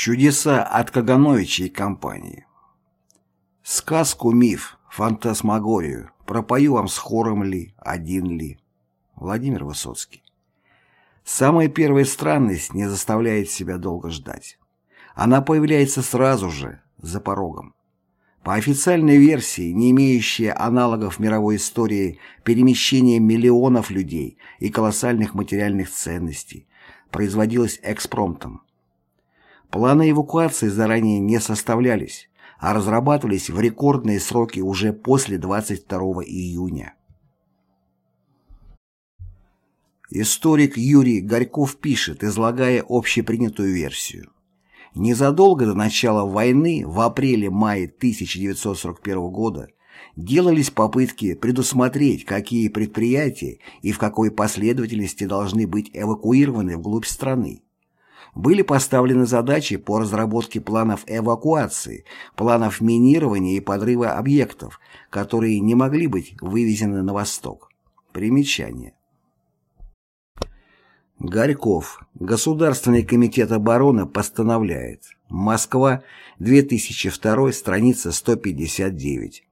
Чудеса от Кагановича и компании. Сказку, миф, фантасмагорию пропою вам с хором ли, один ли. Владимир Высоцкий. Самая первая странность не заставляет себя долго ждать. Она появляется сразу же, за порогом. По официальной версии, не имеющая аналогов в мировой истории перемещение миллионов людей и колоссальных материальных ценностей, производилось экспромтом. Планы эвакуации заранее не составлялись, а разрабатывались в рекордные сроки уже после 22 июня. Историк Юрий Горьков пишет, излагая общепринятую версию. Незадолго до начала войны, в апреле-мае 1941 года, делались попытки предусмотреть, какие предприятия и в какой последовательности должны быть эвакуированы вглубь страны были поставлены задачи по разработке планов эвакуации, планов минирования и подрыва объектов, которые не могли быть вывезены на восток. Примечание. Горьков. Государственный комитет обороны постановляет. Москва, 2002, страница 159.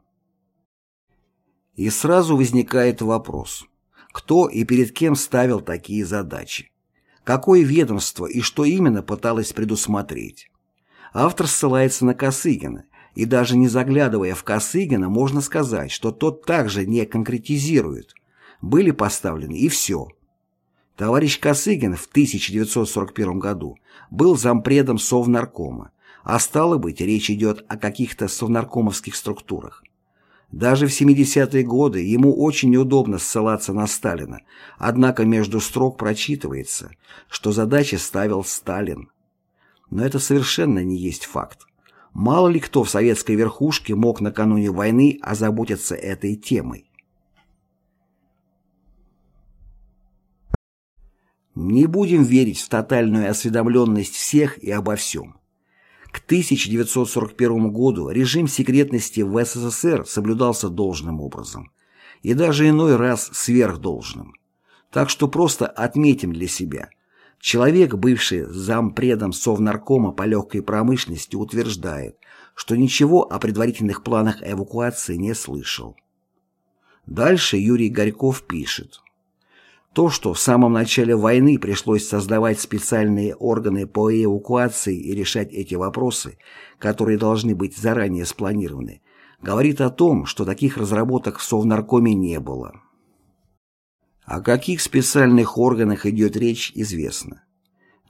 И сразу возникает вопрос, кто и перед кем ставил такие задачи? Какое ведомство и что именно пыталось предусмотреть. Автор ссылается на Косыгина, и даже не заглядывая в Косыгина, можно сказать, что тот также не конкретизирует. Были поставлены и все. Товарищ Косыгин в 1941 году был зампредом Совнаркома, а стало быть, речь идет о каких-то совнаркомовских структурах. Даже в 70-е годы ему очень неудобно ссылаться на Сталина, однако между строк прочитывается, что задачи ставил Сталин. Но это совершенно не есть факт. Мало ли кто в советской верхушке мог накануне войны озаботиться этой темой. Не будем верить в тотальную осведомленность всех и обо всем. К 1941 году режим секретности в СССР соблюдался должным образом, и даже иной раз сверхдолжным. Так что просто отметим для себя. Человек, бывший зампредом Совнаркома по легкой промышленности, утверждает, что ничего о предварительных планах эвакуации не слышал. Дальше Юрий Горьков пишет. То, что в самом начале войны пришлось создавать специальные органы по эвакуации и решать эти вопросы, которые должны быть заранее спланированы, говорит о том, что таких разработок в Совнаркоме не было. О каких специальных органах идет речь, известно.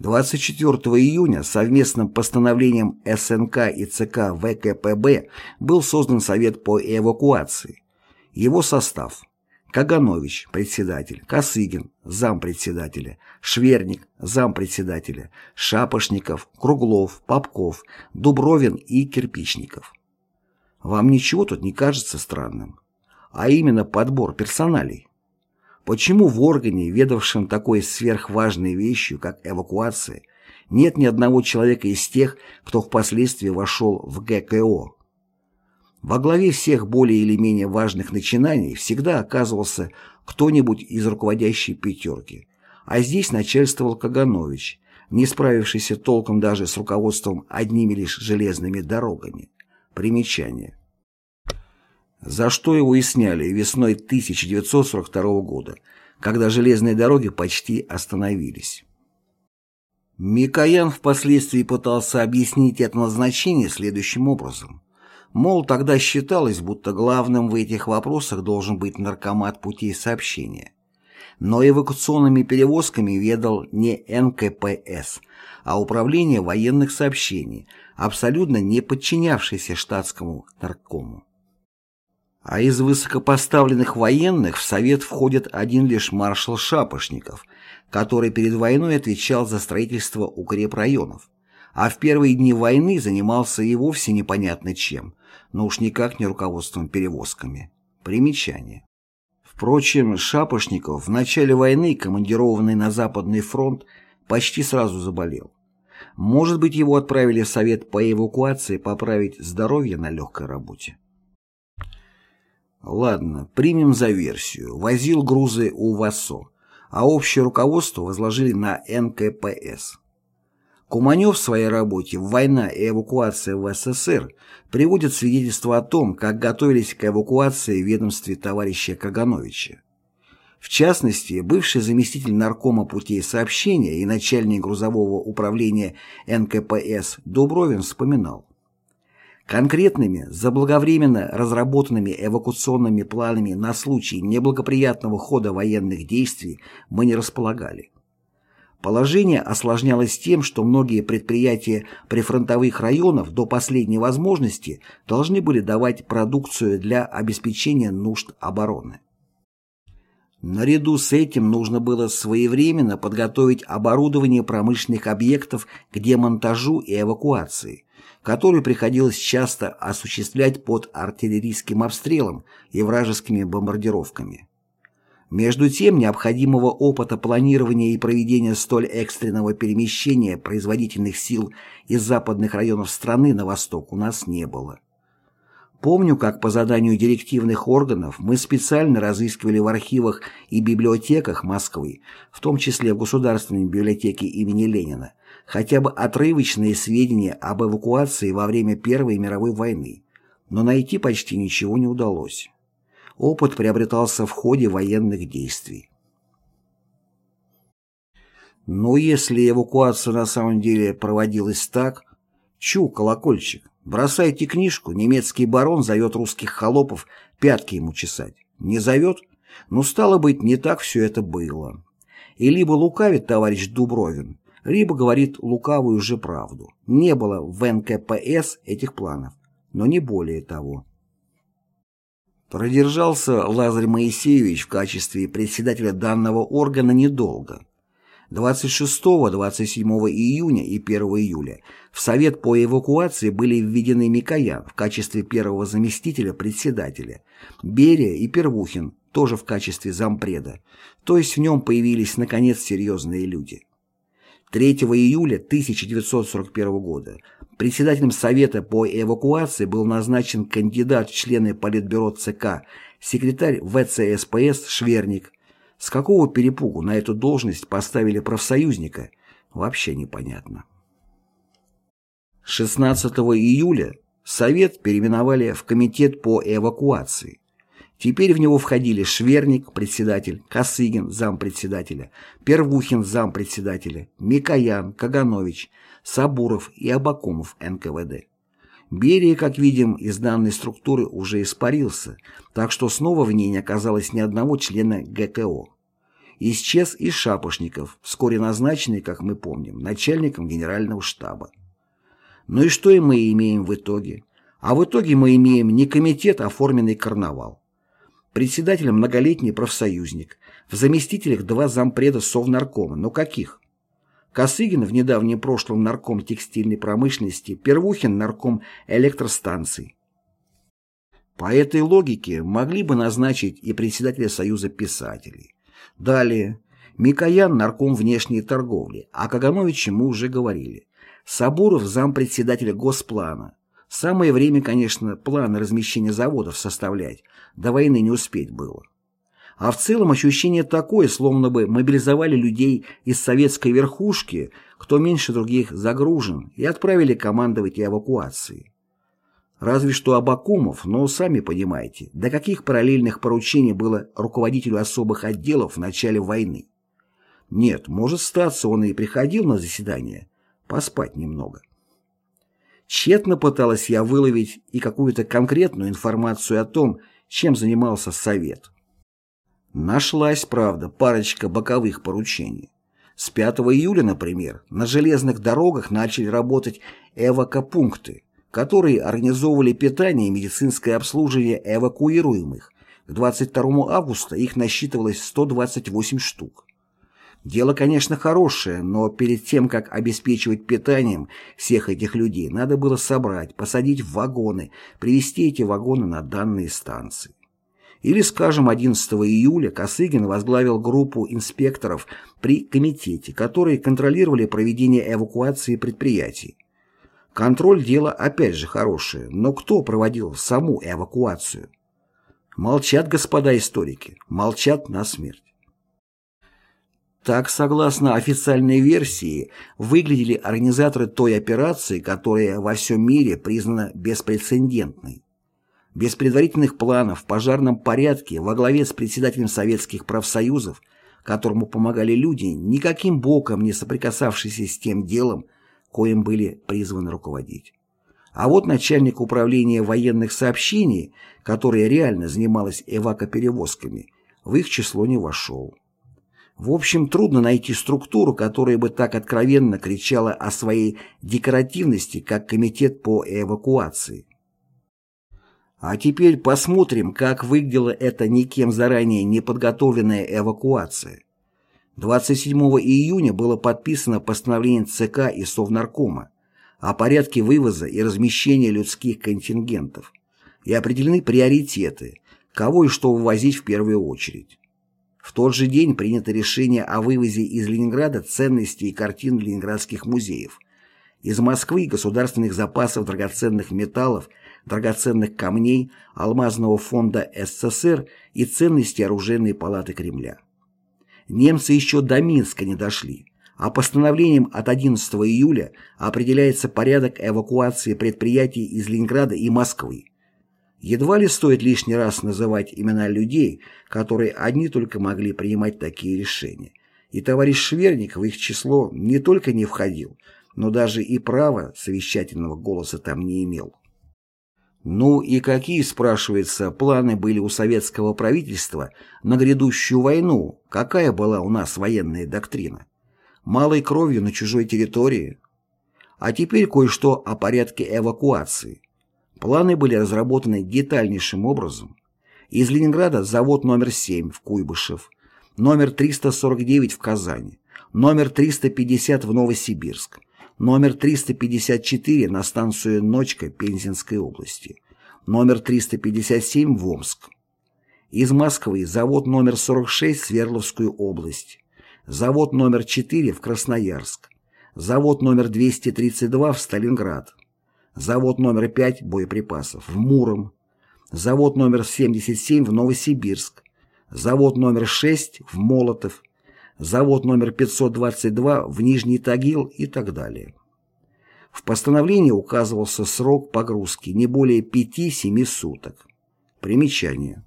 24 июня совместным постановлением СНК и ЦК ВКПБ был создан Совет по эвакуации. Его состав – Каганович, председатель, Косыгин, зампредседателя, Шверник, зампредседателя, Шапошников, Круглов, Попков, Дубровин и Кирпичников. Вам ничего тут не кажется странным? А именно подбор персоналей. Почему в органе, ведавшем такой сверхважной вещью, как эвакуация, нет ни одного человека из тех, кто впоследствии вошел в ГКО? Во главе всех более или менее важных начинаний всегда оказывался кто-нибудь из руководящей пятерки, а здесь начальствовал Каганович, не справившийся толком даже с руководством одними лишь железными дорогами. Примечание. За что его и сняли весной 1942 года, когда железные дороги почти остановились. Микоян впоследствии пытался объяснить это назначение следующим образом. Мол, тогда считалось, будто главным в этих вопросах должен быть наркомат путей сообщения. Но эвакуационными перевозками ведал не НКПС, а Управление военных сообщений, абсолютно не подчинявшееся штатскому наркому. А из высокопоставленных военных в Совет входит один лишь маршал Шапошников, который перед войной отвечал за строительство укрепрайонов, а в первые дни войны занимался и вовсе непонятно чем – но уж никак не руководством перевозками. Примечание. Впрочем, Шапошников в начале войны, командированный на Западный фронт, почти сразу заболел. Может быть, его отправили в Совет по эвакуации поправить здоровье на легкой работе. Ладно, примем за версию. Возил грузы у ВАСО, а общее руководство возложили на НКПС. Куманев в своей работе «Война и эвакуация в СССР» приводит свидетельство о том, как готовились к эвакуации в ведомстве товарища Кагановича. В частности, бывший заместитель наркома путей сообщения и начальник грузового управления НКПС Дубровин вспоминал. Конкретными, заблаговременно разработанными эвакуационными планами на случай неблагоприятного хода военных действий мы не располагали. Положение осложнялось тем, что многие предприятия прифронтовых районов до последней возможности должны были давать продукцию для обеспечения нужд обороны. Наряду с этим нужно было своевременно подготовить оборудование промышленных объектов к демонтажу и эвакуации, которую приходилось часто осуществлять под артиллерийским обстрелом и вражескими бомбардировками. Между тем, необходимого опыта планирования и проведения столь экстренного перемещения производительных сил из западных районов страны на восток у нас не было. Помню, как по заданию директивных органов мы специально разыскивали в архивах и библиотеках Москвы, в том числе в Государственной библиотеке имени Ленина, хотя бы отрывочные сведения об эвакуации во время Первой мировой войны, но найти почти ничего не удалось. Опыт приобретался в ходе военных действий. Но если эвакуация на самом деле проводилась так, чу, колокольчик, бросайте книжку, немецкий барон зовет русских холопов пятки ему чесать. Не зовет? Ну, стало быть, не так все это было. И либо лукавит товарищ Дубровин, либо говорит лукавую же правду. Не было в НКПС этих планов, но не более того. Продержался Лазарь Моисеевич в качестве председателя данного органа недолго. 26-27 июня и 1 июля в Совет по эвакуации были введены Микоян в качестве первого заместителя председателя, Берия и Первухин тоже в качестве зампреда, то есть в нем появились наконец серьезные люди. 3 июля 1941 года Председателем Совета по эвакуации был назначен кандидат в члены Политбюро ЦК, секретарь ВЦСПС Шверник. С какого перепугу на эту должность поставили профсоюзника, вообще непонятно. 16 июля Совет переименовали в Комитет по эвакуации. Теперь в него входили Шверник, председатель, Косыгин, зампредседателя, Первухин, зампредседателя, Микоян, Каганович, Сабуров и Абакумов НКВД. Берия, как видим, из данной структуры уже испарился, так что снова в ней не оказалось ни одного члена ГКО. Исчез и Шапошников, вскоре назначенный, как мы помним, начальником генерального штаба. Ну и что мы имеем в итоге? А в итоге мы имеем не комитет, а форменный карнавал. Председателем многолетний профсоюзник, в заместителях два зампреда Совнаркома, но каких? Косыгин в недавнем прошлом нарком текстильной промышленности, Первухин нарком электростанций. По этой логике могли бы назначить и председателя Союза писателей. Далее. Микоян нарком внешней торговли, а Кагановиче мы уже говорили. Сабуров зампредседателя Госплана. Самое время, конечно, планы размещения заводов составлять. До войны не успеть было. А в целом ощущение такое, словно бы мобилизовали людей из советской верхушки, кто меньше других загружен, и отправили командовать эвакуацией. Разве что Абакумов, но сами понимаете, до каких параллельных поручений было руководителю особых отделов в начале войны. Нет, может статься, он и приходил на заседание, поспать немного. Тщетно пыталась я выловить и какую-то конкретную информацию о том, чем занимался Совет. Нашлась, правда, парочка боковых поручений. С 5 июля, например, на железных дорогах начали работать эвакопункты, которые организовывали питание и медицинское обслуживание эвакуируемых. К 22 августа их насчитывалось 128 штук. Дело, конечно, хорошее, но перед тем, как обеспечивать питанием всех этих людей, надо было собрать, посадить в вагоны, привезти эти вагоны на данные станции. Или, скажем, 11 июля Косыгин возглавил группу инспекторов при комитете, которые контролировали проведение эвакуации предприятий. Контроль – дело опять же хорошее, но кто проводил саму эвакуацию? Молчат господа историки, молчат на смерть. Так, согласно официальной версии, выглядели организаторы той операции, которая во всем мире признана беспрецедентной. Без предварительных планов в пожарном порядке во главе с председателем советских профсоюзов, которому помогали люди, никаким боком не соприкасавшиеся с тем делом, коим были призваны руководить. А вот начальник управления военных сообщений, которое реально занималось эвакоперевозками, в их число не вошел. В общем, трудно найти структуру, которая бы так откровенно кричала о своей декоративности, как Комитет по эвакуации. А теперь посмотрим, как выглядела эта никем заранее не подготовленная эвакуация. 27 июня было подписано постановление ЦК и Совнаркома о порядке вывоза и размещения людских контингентов и определены приоритеты, кого и что вывозить в первую очередь. В тот же день принято решение о вывозе из Ленинграда ценностей и картин ленинградских музеев, из Москвы государственных запасов драгоценных металлов, драгоценных камней, алмазного фонда СССР и ценностей оружейной палаты Кремля. Немцы еще до Минска не дошли, а постановлением от 11 июля определяется порядок эвакуации предприятий из Ленинграда и Москвы, Едва ли стоит лишний раз называть имена людей, которые одни только могли принимать такие решения. И товарищ Шверник в их число не только не входил, но даже и права совещательного голоса там не имел. Ну и какие, спрашивается, планы были у советского правительства на грядущую войну? Какая была у нас военная доктрина? Малой кровью на чужой территории? А теперь кое-что о порядке эвакуации. Планы были разработаны детальнейшим образом. Из Ленинграда завод номер 7 в Куйбышев, номер 349 в Казани, номер 350 в Новосибирск, номер 354 на станцию Ночка Пензенской области, номер 357 в Омск. Из Москвы завод номер 46 в Свердловскую область, завод номер 4 в Красноярск, завод номер 232 в Сталинград, завод номер 5 боеприпасов в Муром, завод номер 77 в Новосибирск, завод номер 6 в Молотов, завод номер 522 в Нижний Тагил и так далее. В постановлении указывался срок погрузки не более 5-7 суток. Примечание.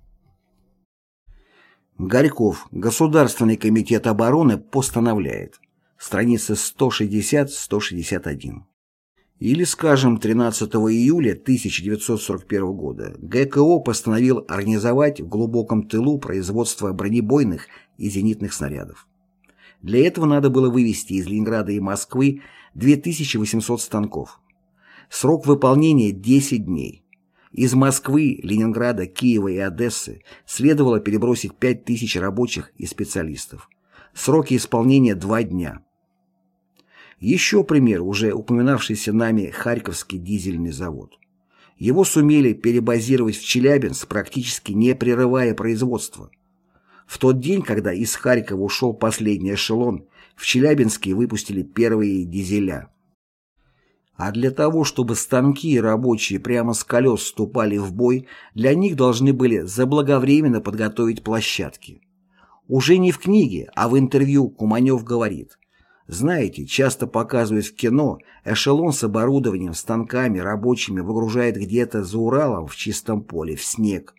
Горьков, Государственный комитет обороны постановляет. Страница 160-161. Или, скажем, 13 июля 1941 года ГКО постановил организовать в глубоком тылу производство бронебойных и зенитных снарядов. Для этого надо было вывести из Ленинграда и Москвы 2800 станков. Срок выполнения 10 дней. Из Москвы, Ленинграда, Киева и Одессы следовало перебросить 5000 рабочих и специалистов. Сроки исполнения 2 дня. Еще пример, уже упоминавшийся нами Харьковский дизельный завод. Его сумели перебазировать в Челябинск, практически не прерывая производство. В тот день, когда из Харькова ушел последний эшелон, в Челябинске выпустили первые дизеля. А для того, чтобы станки и рабочие прямо с колес вступали в бой, для них должны были заблаговременно подготовить площадки. Уже не в книге, а в интервью Куманев говорит – знаете, часто показывают в кино, эшелон с оборудованием, станками, рабочими выгружает где-то за Уралом в чистом поле, в снег.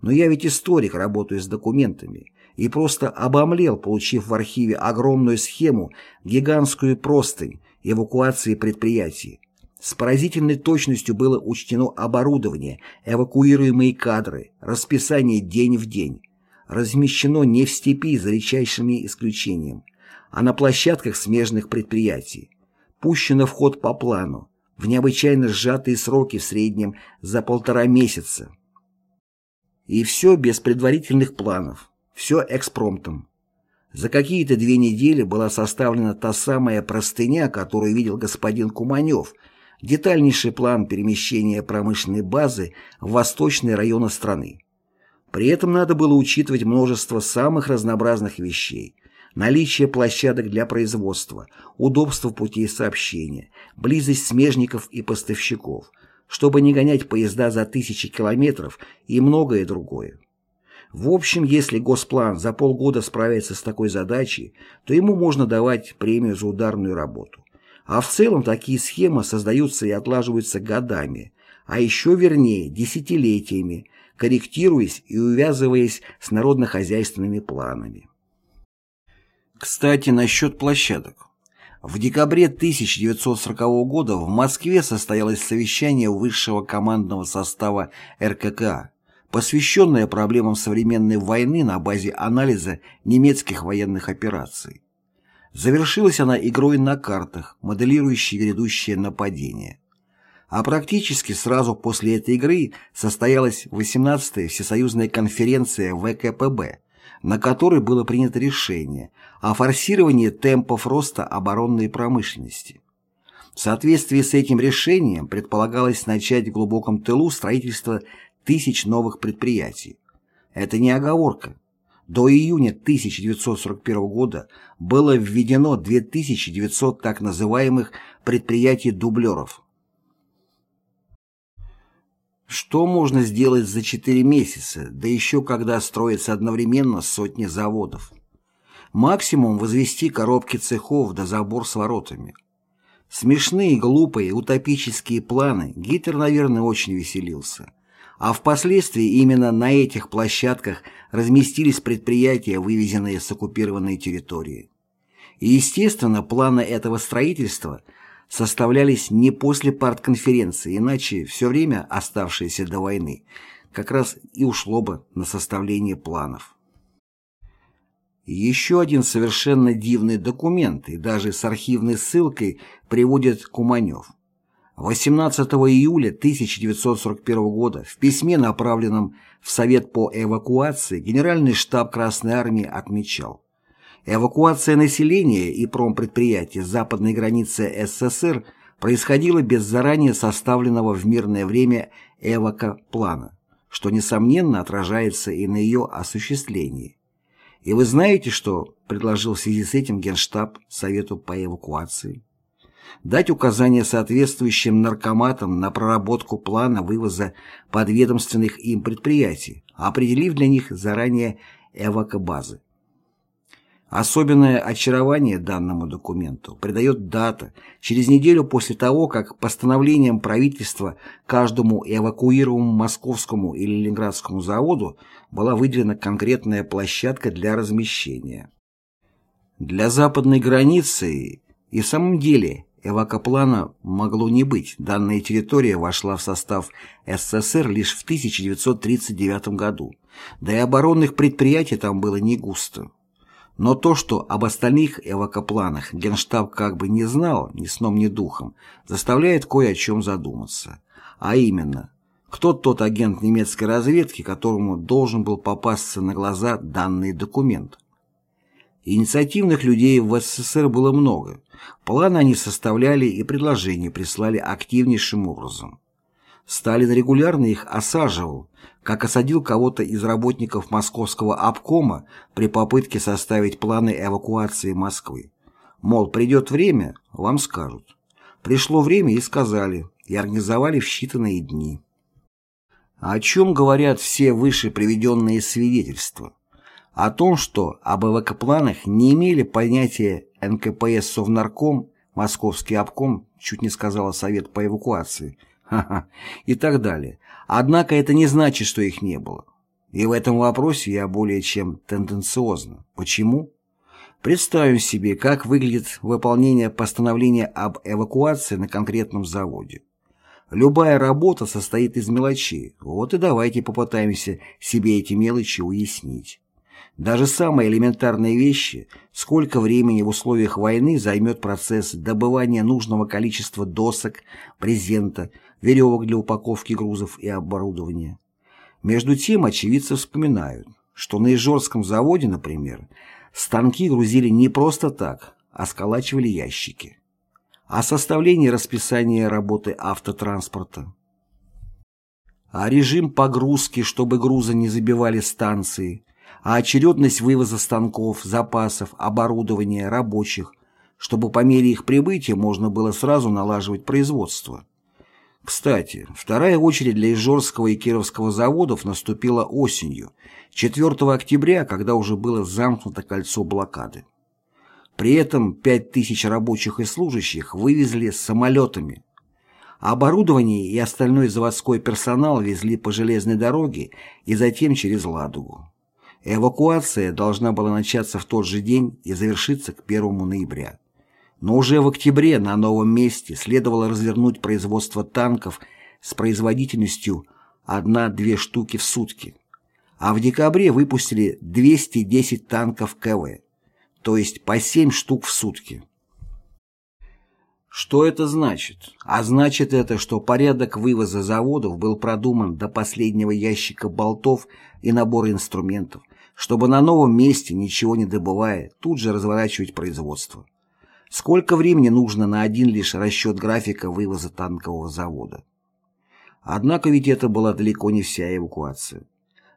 Но я ведь историк, работаю с документами, и просто обомлел, получив в архиве огромную схему, гигантскую простынь эвакуации предприятий. С поразительной точностью было учтено оборудование, эвакуируемые кадры, расписание день в день. Размещено не в степи за редчайшими исключением – а на площадках смежных предприятий. Пущено в ход по плану, в необычайно сжатые сроки в среднем за полтора месяца. И все без предварительных планов, все экспромтом. За какие-то две недели была составлена та самая простыня, которую видел господин Куманев, детальнейший план перемещения промышленной базы в восточные районы страны. При этом надо было учитывать множество самых разнообразных вещей – наличие площадок для производства, удобство путей сообщения, близость смежников и поставщиков, чтобы не гонять поезда за тысячи километров и многое другое. В общем, если Госплан за полгода справится с такой задачей, то ему можно давать премию за ударную работу. А в целом такие схемы создаются и отлаживаются годами, а еще вернее десятилетиями, корректируясь и увязываясь с народно-хозяйственными планами. Кстати, насчет площадок. В декабре 1940 года в Москве состоялось совещание высшего командного состава РКК, посвященное проблемам современной войны на базе анализа немецких военных операций. Завершилась она игрой на картах, моделирующей грядущее нападение. А практически сразу после этой игры состоялась 18-я Всесоюзная конференция ВКПБ, на которой было принято решение о форсировании темпов роста оборонной промышленности. В соответствии с этим решением предполагалось начать в глубоком тылу строительство тысяч новых предприятий. Это не оговорка. До июня 1941 года было введено 2900 так называемых предприятий-дублеров. Что можно сделать за 4 месяца, да еще когда строится одновременно сотни заводов? Максимум возвести коробки цехов до забор с воротами. Смешные, глупые, утопические планы Гитлер, наверное, очень веселился. А впоследствии именно на этих площадках разместились предприятия, вывезенные с оккупированной территории. И, естественно, планы этого строительства составлялись не после партконференции, иначе все время, оставшееся до войны, как раз и ушло бы на составление планов. Еще один совершенно дивный документ, и даже с архивной ссылкой приводит Куманев. 18 июля 1941 года в письме, направленном в Совет по эвакуации, Генеральный штаб Красной Армии отмечал, эвакуация населения и промпредприятий с западной границы СССР происходила без заранее составленного в мирное время эвакоплана, что, несомненно, отражается и на ее осуществлении. И вы знаете, что предложил в связи с этим Генштаб Совету по эвакуации? дать указания соответствующим наркоматам на проработку плана вывоза подведомственных им предприятий, определив для них заранее эвакобазы. Особенное очарование данному документу придает дата через неделю после того, как постановлением правительства каждому эвакуируемому московскому или ленинградскому заводу была выделена конкретная площадка для размещения. Для западной границы и в самом деле Эвакоплана могло не быть, данная территория вошла в состав СССР лишь в 1939 году, да и оборонных предприятий там было не густо. Но то, что об остальных эвакопланах Генштаб как бы не знал ни сном, ни духом, заставляет кое о чем задуматься. А именно, кто тот агент немецкой разведки, которому должен был попасться на глаза данный документ? Инициативных людей в СССР было много. Планы они составляли и предложения прислали активнейшим образом. Сталин регулярно их осаживал, как осадил кого-то из работников московского обкома при попытке составить планы эвакуации Москвы. Мол, придет время, вам скажут. Пришло время и сказали, и организовали в считанные дни. А о чем говорят все выше приведенные свидетельства? О том, что об эвакопланах не имели понятия НКПС Совнарком, Московский обком, чуть не сказала Совет по эвакуации, и так далее. Однако это не значит, что их не было. И в этом вопросе я более чем тенденциозно. Почему? Представим себе, как выглядит выполнение постановления об эвакуации на конкретном заводе. Любая работа состоит из мелочей, вот и давайте попытаемся себе эти мелочи уяснить. Даже самые элементарные вещи, сколько времени в условиях войны займет процесс добывания нужного количества досок, брезента, веревок для упаковки грузов и оборудования. Между тем очевидцы вспоминают, что на Ижорском заводе, например, станки грузили не просто так, а сколачивали ящики. О составлении расписания работы автотранспорта. А режим погрузки, чтобы грузы не забивали станции, а очередность вывоза станков, запасов, оборудования, рабочих, чтобы по мере их прибытия можно было сразу налаживать производство. Кстати, вторая очередь для Ижорского и Кировского заводов наступила осенью, 4 октября, когда уже было замкнуто кольцо блокады. При этом 5000 рабочих и служащих вывезли самолетами. Оборудование и остальной заводской персонал везли по железной дороге и затем через Ладогу. Эвакуация должна была начаться в тот же день и завершиться к 1 ноября. Но уже в октябре на новом месте следовало развернуть производство танков с производительностью 1-2 штуки в сутки. А в декабре выпустили 210 танков КВ, то есть по 7 штук в сутки. Что это значит? А значит это, что порядок вывоза заводов был продуман до последнего ящика болтов и набора инструментов, чтобы на новом месте, ничего не добывая, тут же разворачивать производство. Сколько времени нужно на один лишь расчет графика вывоза танкового завода? Однако ведь это была далеко не вся эвакуация.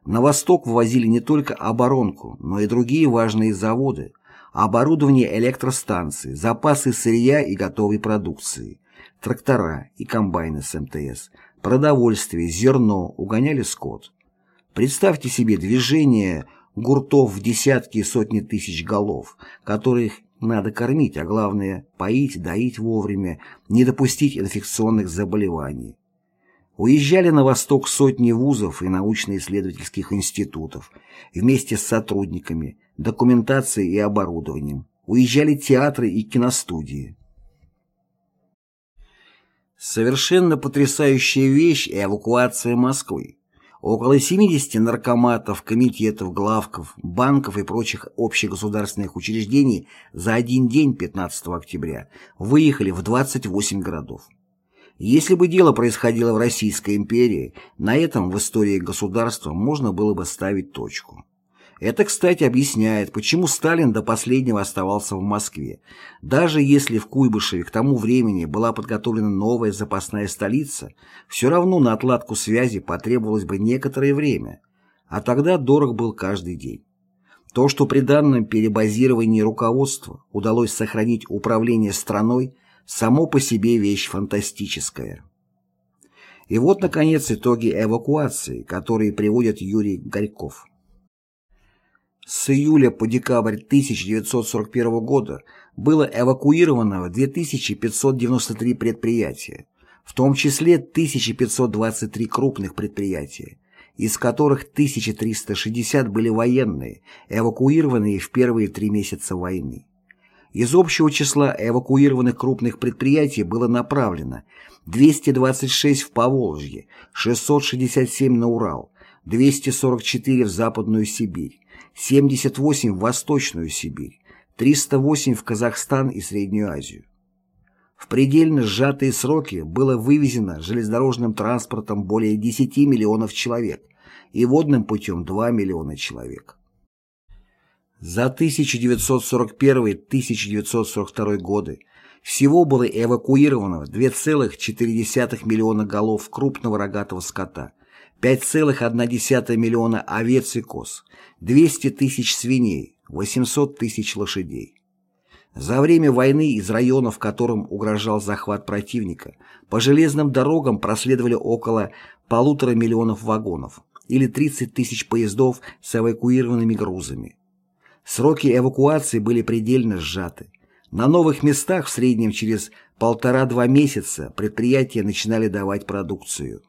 На восток вывозили не только оборонку, но и другие важные заводы, оборудование электростанций, запасы сырья и готовой продукции, трактора и комбайны с МТС, продовольствие, зерно, угоняли скот. Представьте себе движение гуртов в десятки и сотни тысяч голов, которых надо кормить, а главное – поить, доить вовремя, не допустить инфекционных заболеваний. Уезжали на восток сотни вузов и научно-исследовательских институтов вместе с сотрудниками, документацией и оборудованием. Уезжали театры и киностудии. Совершенно потрясающая вещь – эвакуация Москвы. Около 70 наркоматов, комитетов, главков, банков и прочих общегосударственных учреждений за один день 15 октября выехали в 28 городов. Если бы дело происходило в Российской империи, на этом в истории государства можно было бы ставить точку. Это, кстати, объясняет, почему Сталин до последнего оставался в Москве. Даже если в Куйбышеве к тому времени была подготовлена новая запасная столица, все равно на отладку связи потребовалось бы некоторое время, а тогда дорог был каждый день. То, что при данном перебазировании руководства удалось сохранить управление страной, само по себе вещь фантастическая. И вот, наконец, итоги эвакуации, которые приводит Юрий Горьков. С июля по декабрь 1941 года было эвакуировано 2593 предприятия, в том числе 1523 крупных предприятия, из которых 1360 были военные, эвакуированные в первые три месяца войны. Из общего числа эвакуированных крупных предприятий было направлено 226 в Поволжье, 667 на Урал, 244 в Западную Сибирь, 78 в Восточную Сибирь, 308 в Казахстан и Среднюю Азию. В предельно сжатые сроки было вывезено железнодорожным транспортом более 10 миллионов человек и водным путем 2 миллиона человек. За 1941-1942 годы всего было эвакуировано 2,4 миллиона голов крупного рогатого скота, 5,1 миллиона овец и коз, 200 тысяч свиней, 800 тысяч лошадей. За время войны из районов, которым угрожал захват противника, по железным дорогам проследовали около полутора миллионов вагонов или 30 тысяч поездов с эвакуированными грузами. Сроки эвакуации были предельно сжаты. На новых местах в среднем через полтора-два месяца предприятия начинали давать продукцию.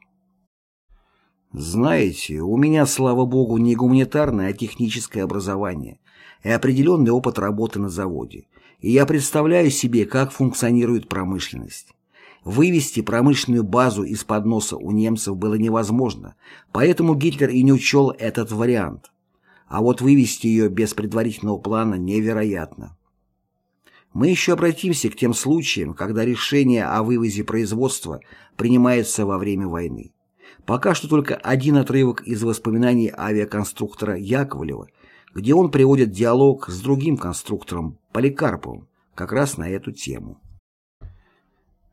Знаете, у меня, слава богу, не гуманитарное, а техническое образование и определенный опыт работы на заводе. И я представляю себе, как функционирует промышленность. Вывести промышленную базу из-под носа у немцев было невозможно, поэтому Гитлер и не учел этот вариант. А вот вывести ее без предварительного плана невероятно. Мы еще обратимся к тем случаям, когда решение о вывозе производства принимается во время войны. Пока что только один отрывок из воспоминаний авиаконструктора Яковлева, где он приводит диалог с другим конструктором Поликарповым как раз на эту тему.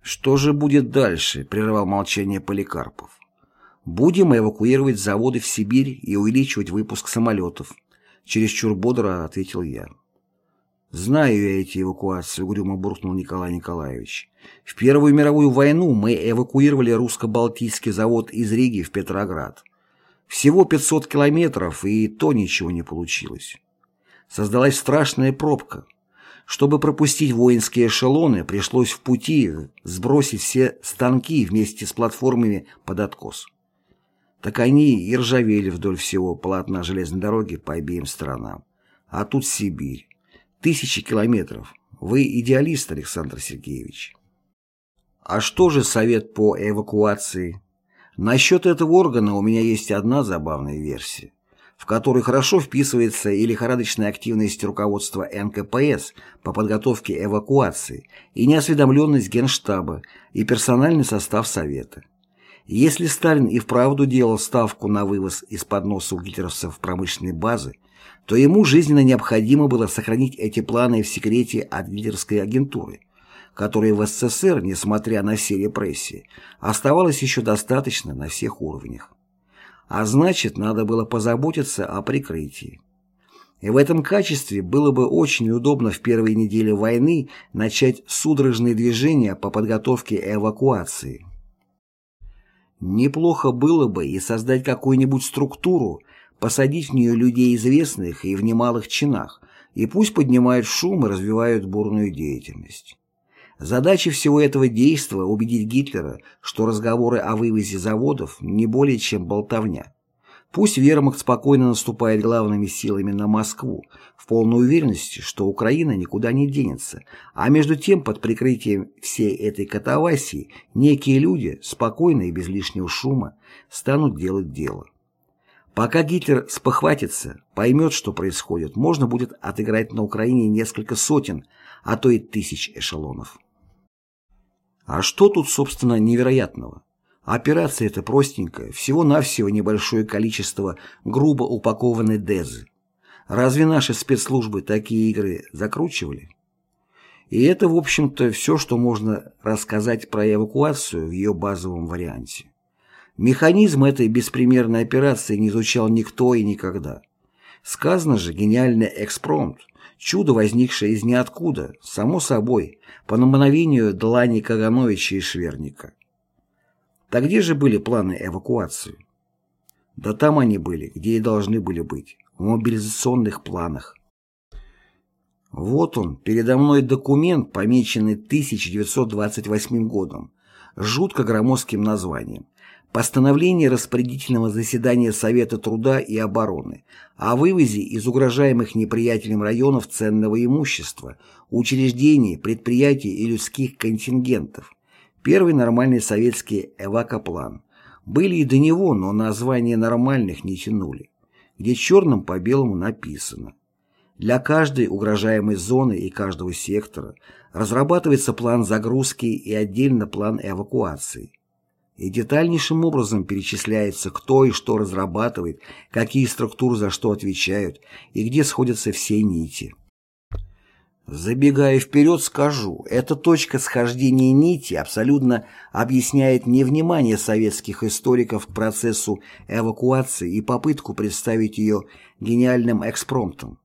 «Что же будет дальше?» – прервал молчание Поликарпов. «Будем эвакуировать заводы в Сибирь и увеличивать выпуск самолетов», – чересчур бодро ответил я. «Знаю я эти эвакуации», — угрюмо буркнул Николай Николаевич. «В Первую мировую войну мы эвакуировали русско-балтийский завод из Риги в Петроград. Всего 500 километров, и то ничего не получилось. Создалась страшная пробка. Чтобы пропустить воинские эшелоны, пришлось в пути сбросить все станки вместе с платформами под откос. Так они и ржавели вдоль всего полотна железной дороги по обеим сторонам. А тут Сибирь. Тысячи километров. Вы идеалист, Александр Сергеевич. А что же совет по эвакуации? Насчет этого органа у меня есть одна забавная версия, в которой хорошо вписывается и лихорадочная активность руководства НКПС по подготовке эвакуации, и неосведомленность Генштаба, и персональный состав Совета. Если Сталин и вправду делал ставку на вывоз из-под носа у гитлеровцев промышленной базы, то ему жизненно необходимо было сохранить эти планы в секрете от гитлеровской агентуры, которой в СССР, несмотря на все репрессии, оставалось еще достаточно на всех уровнях. А значит, надо было позаботиться о прикрытии. И в этом качестве было бы очень удобно в первые недели войны начать судорожные движения по подготовке эвакуации. Неплохо было бы и создать какую-нибудь структуру, посадить в нее людей известных и в немалых чинах, и пусть поднимают шум и развивают бурную деятельность. Задача всего этого действа – убедить Гитлера, что разговоры о вывозе заводов не более чем болтовня. Пусть вермахт спокойно наступает главными силами на Москву, в полной уверенности, что Украина никуда не денется, а между тем под прикрытием всей этой катавасии некие люди, спокойно и без лишнего шума, станут делать дело. Пока Гитлер спохватится, поймет, что происходит, можно будет отыграть на Украине несколько сотен, а то и тысяч эшелонов. А что тут, собственно, невероятного? Операция эта простенькая, всего-навсего небольшое количество грубо упакованной дезы. Разве наши спецслужбы такие игры закручивали? И это, в общем-то, все, что можно рассказать про эвакуацию в ее базовом варианте. Механизм этой беспримерной операции не изучал никто и никогда. Сказано же гениальный экспромт, чудо, возникшее из ниоткуда, само собой, по мгновению длани Кагановича и Шверника. Так где же были планы эвакуации? Да там они были, где и должны были быть, в мобилизационных планах. Вот он, передо мной документ, помеченный 1928 годом, жутко громоздким названием Постановление распорядительного заседания Совета труда и обороны о вывозе из угрожаемых неприятелем районов ценного имущества, учреждений, предприятий и людских контингентов. Первый нормальный советский эвакоплан. Были и до него, но названия нормальных не тянули, где черным по белому написано. Для каждой угрожаемой зоны и каждого сектора разрабатывается план загрузки и отдельно план эвакуации и детальнейшим образом перечисляется, кто и что разрабатывает, какие структуры за что отвечают и где сходятся все нити. Забегая вперед, скажу, эта точка схождения нити абсолютно объясняет невнимание советских историков к процессу эвакуации и попытку представить ее гениальным экспромтом,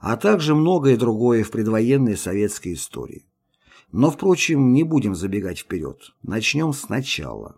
а также многое другое в предвоенной советской истории. Но, впрочем, не будем забегать вперед. Начнем сначала.